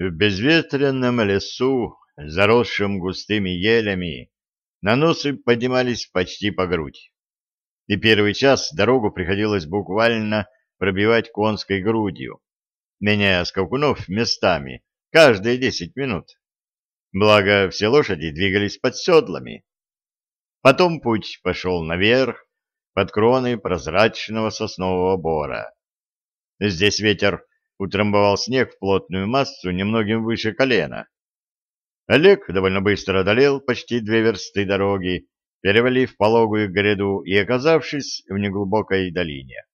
В безветренном лесу, заросшем густыми елями, на носы поднимались почти по грудь. И первый час дорогу приходилось буквально пробивать конской грудью, меняя скакунов местами каждые десять минут. Благо, все лошади двигались под седлами. Потом путь пошел наверх, под кроной прозрачного соснового бора. Здесь ветер утрамбовал снег в плотную массу немногим выше колена. Олег довольно быстро одолел почти две версты дороги, перевалив пологую гряду и оказавшись в неглубокой долине.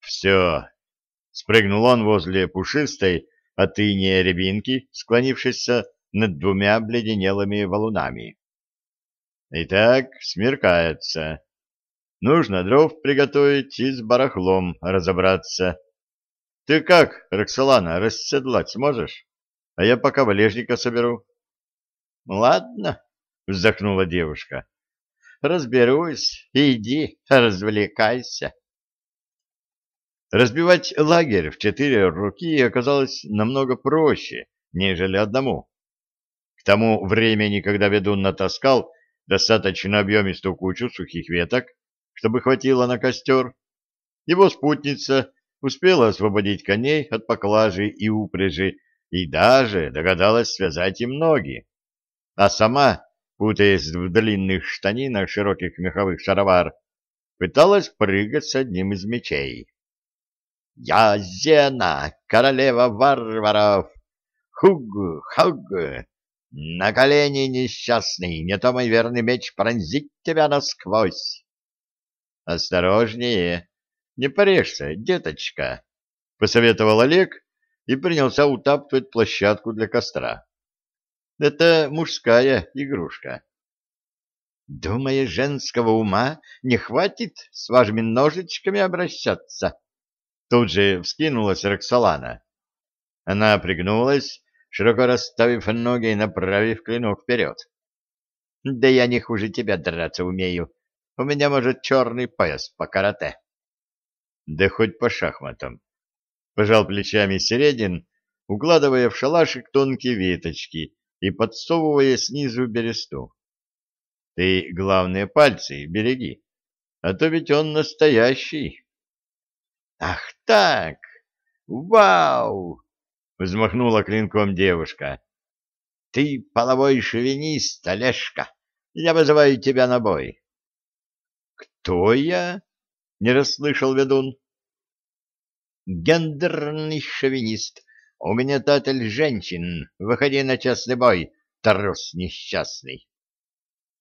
«Все!» — спрыгнул он возле пушистой от иния рябинки, склонившейся над двумя обледенелыми валунами. «Итак, смеркается. Нужно дров приготовить и с барахлом разобраться. Ты как, Роксолана, расседлать сможешь? А я пока валежника соберу. — Ладно, — вздохнула девушка. — Разберусь. Иди, развлекайся. Разбивать лагерь в четыре руки оказалось намного проще, нежели одному. К тому времени, когда ведун натаскал достаточно объемистую кучу сухих веток, чтобы хватило на костер, его спутница успела освободить коней от поклажи и упряжи и даже догадалась связать им ноги. А сама, путаясь в длинных штанинах широких меховых шаровар, пыталась прыгать с одним из мечей. «Я Зена, королева варваров! Хуг, хуг! На колени несчастный, не то мой верный меч пронзит тебя насквозь!» «Осторожнее!» Не порежься, деточка, — посоветовал Олег и принялся утаптывать площадку для костра. Это мужская игрушка. Думаешь, женского ума не хватит с вашими ножичками обращаться? Тут же вскинулась Роксолана. Она пригнулась, широко расставив ноги и направив клинок вперед. Да я не хуже тебя драться умею. У меня, может, черный пояс по карате. Да хоть по шахматам. Пожал плечами Середин, укладывая в шалашик тонкие веточки и подсовывая снизу бересту. Ты, главные пальцы береги, а то ведь он настоящий. Ах так! Вау! Взмахнула клинком девушка. Ты половой шовинист, Олежка. Я вызываю тебя на бой. Кто я? Не расслышал ведун. Гендерный шовинист, угнетатель женщин, выходи на честный бой, трус несчастный.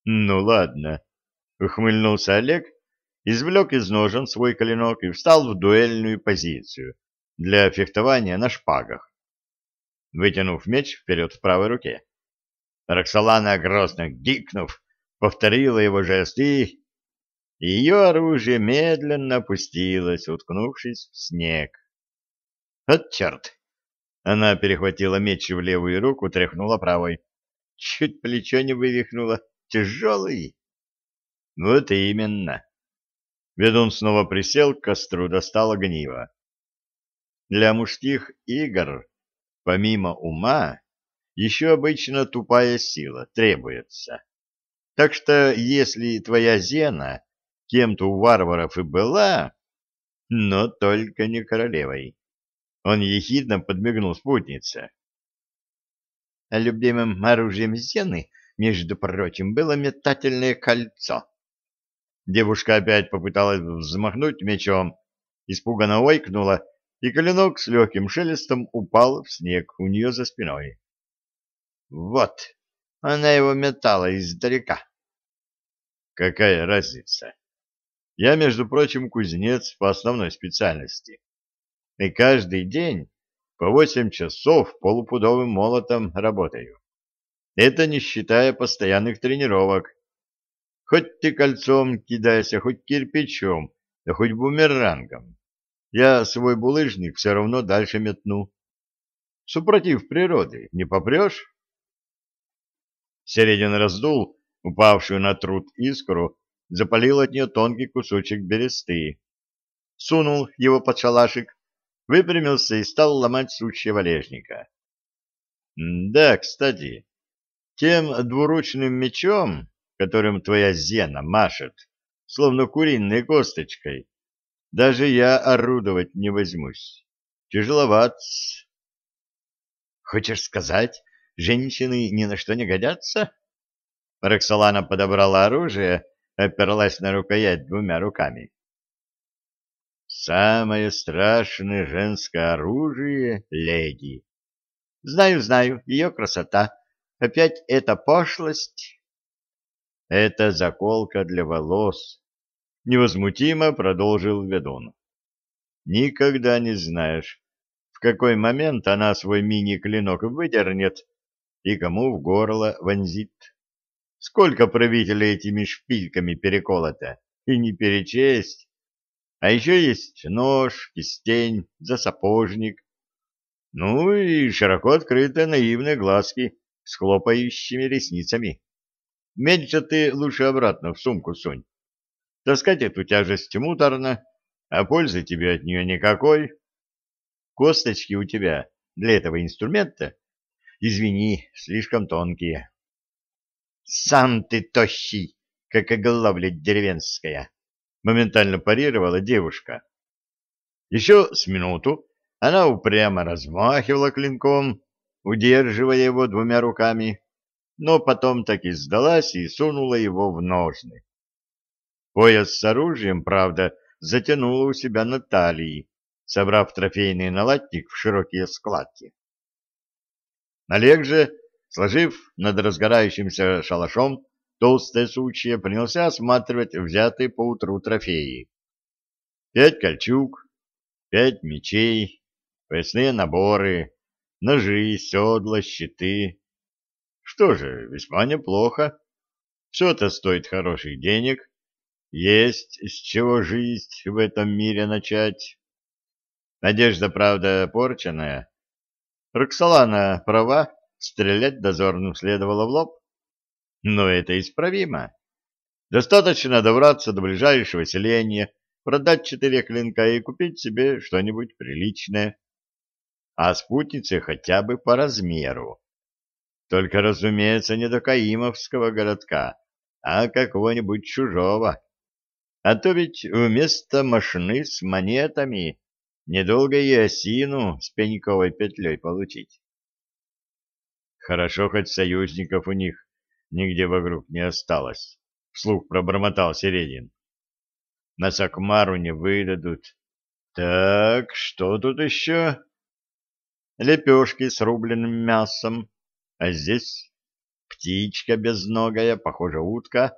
Ну ладно, ухмыльнулся Олег, извлек из ножен свой клинок и встал в дуэльную позицию для фехтования на шпагах, вытянув меч вперед в правой руке. Роксолана, грозно гикнув, повторила его жест и ее оружие медленно опустилось, уткнувшись в снег. «От черт!» Она перехватила меч в левую руку, тряхнула правой. Чуть плечо не вывихнуло. Тяжелый. Вот именно. Ведун снова присел к костру, достал огниво. Для мужских игр, помимо ума, еще обычно тупая сила требуется. Так что если твоя зена кем-то у варваров и была, но только не королевой. Он ехидно подмигнул спутнице. Любимым оружием Зены, между прочим, было метательное кольцо. Девушка опять попыталась взмахнуть мечом, испуганно ойкнула, и коленок с легким шелестом упал в снег у нее за спиной. Вот, она его метала издалека. Какая разница? Я, между прочим, кузнец по основной специальности. И каждый день по восемь часов полупудовым молотом работаю. Это не считая постоянных тренировок. Хоть ты кольцом кидайся, хоть кирпичом, да хоть бумерангом. Я свой булыжник все равно дальше метну. Супротив природы не попрешь? Середин раздул упавшую на труд искру запалил от нее тонкий кусочек бересты. Сунул его под шалашик, выпрямился и стал ломать сучья валежника. Да, кстати, тем двуручным мечом, которым твоя Зена машет, словно куриной косточкой, даже я орудовать не возьмусь. Тяжеловат. Хочешь сказать, женщины ни на что не годятся? Роксолана подобрала оружие, оперлась на рукоять двумя руками. Самое страшное женское оружие — леди. Знаю, знаю, ее красота. Опять эта пошлость. Это заколка для волос. Невозмутимо продолжил ведун. Никогда не знаешь, в какой момент она свой мини-клинок выдернет и кому в горло вонзит. Сколько правителей этими шпильками переколото, и не перечесть. А еще есть нож, кистень, засапожник. Ну и широко открытые наивные глазки с хлопающими ресницами. Меньше ты лучше обратно в сумку сунь. Таскать эту тяжесть муторно, а пользы тебе от нее никакой. Косточки у тебя для этого инструмента, извини, слишком тонкие. Сам ты тощий, как оглавля деревенская, моментально парировала девушка. Еще с минуту она упрямо размахивала клинком, удерживая его двумя руками, но потом так и сдалась и сунула его в ножны. Пояс с оружием, правда, затянула у себя на талии, собрав трофейный налатник в широкие складки. Олег же, сложив над разгорающимся шалашом толстое сучье, принялся осматривать взятые поутру трофеи. Пять кольчуг, пять мечей, поясные наборы, ножи, седла, щиты. Что же, весьма неплохо. Все это стоит хороших денег, есть с чего жизнь в этом мире начать. Надежда, правда, порченная. Роксолана права, стрелять дозорным следовало в лоб. Но это исправимо. Достаточно добраться до ближайшего селения, продать четыре клинка и купить себе что-нибудь приличное. А спутнице хотя бы по размеру. Только, разумеется, не до Каимовского городка, а какого-нибудь чужого. А то ведь вместо машины с монетами недолго и осину с пеньковой петлей получить. Хорошо, хоть союзников у них нигде вокруг не осталось, — вслух пробормотал Середин. На Сакмару не выдадут. Так, что тут еще? Лепешки с рубленым мясом, а здесь птичка безногая, похоже, утка,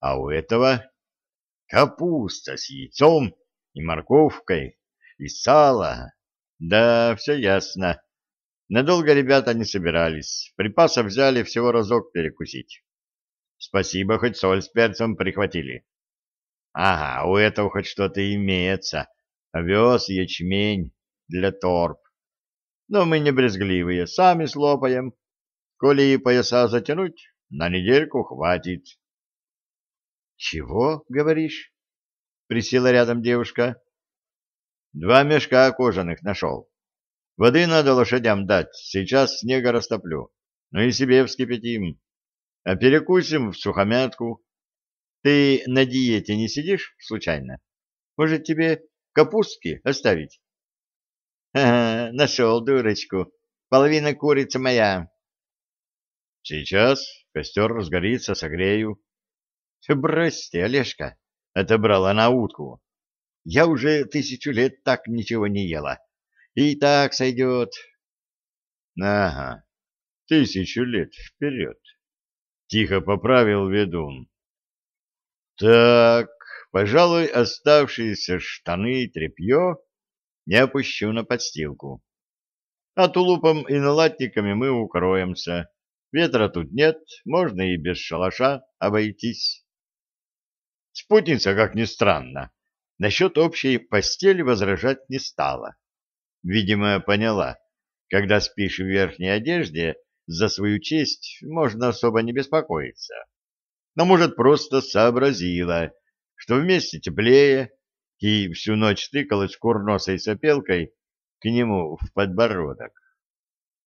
а у этого Капуста с яйцом и морковкой, и сало. Да, все ясно. Надолго ребята не собирались. Припасов взяли всего разок перекусить. Спасибо, хоть соль с перцем прихватили. Ага, у этого хоть что-то имеется. Овес, ячмень для торп. Но мы не брезгливые, сами слопаем. Коли пояса затянуть, на недельку хватит. Чего, говоришь? Присела рядом девушка. Два мешка кожаных нашел. Воды надо лошадям дать, сейчас снега растоплю. Ну и себе вскипятим. А перекусим в сухомятку. Ты на диете не сидишь, случайно? Может, тебе капустки оставить? Ага, нашел дурочку. Половина курицы моя. Сейчас костер разгорится, согрею. — Бросьте, Олежка, — отобрала она утку. — Я уже тысячу лет так ничего не ела. И так сойдет. — Ага, тысячу лет вперед, — тихо поправил ведун. — Так, пожалуй, оставшиеся штаны и тряпье не опущу на подстилку. А тулупом и налатниками мы укроемся. Ветра тут нет, можно и без шалаша обойтись. Спутница, как ни странно, насчет общей постели возражать не стала. Видимо, поняла, когда спишь в верхней одежде, за свою честь можно особо не беспокоиться. Но, может, просто сообразила, что вместе теплее, и всю ночь тыкалась курносой сопелкой к нему в подбородок.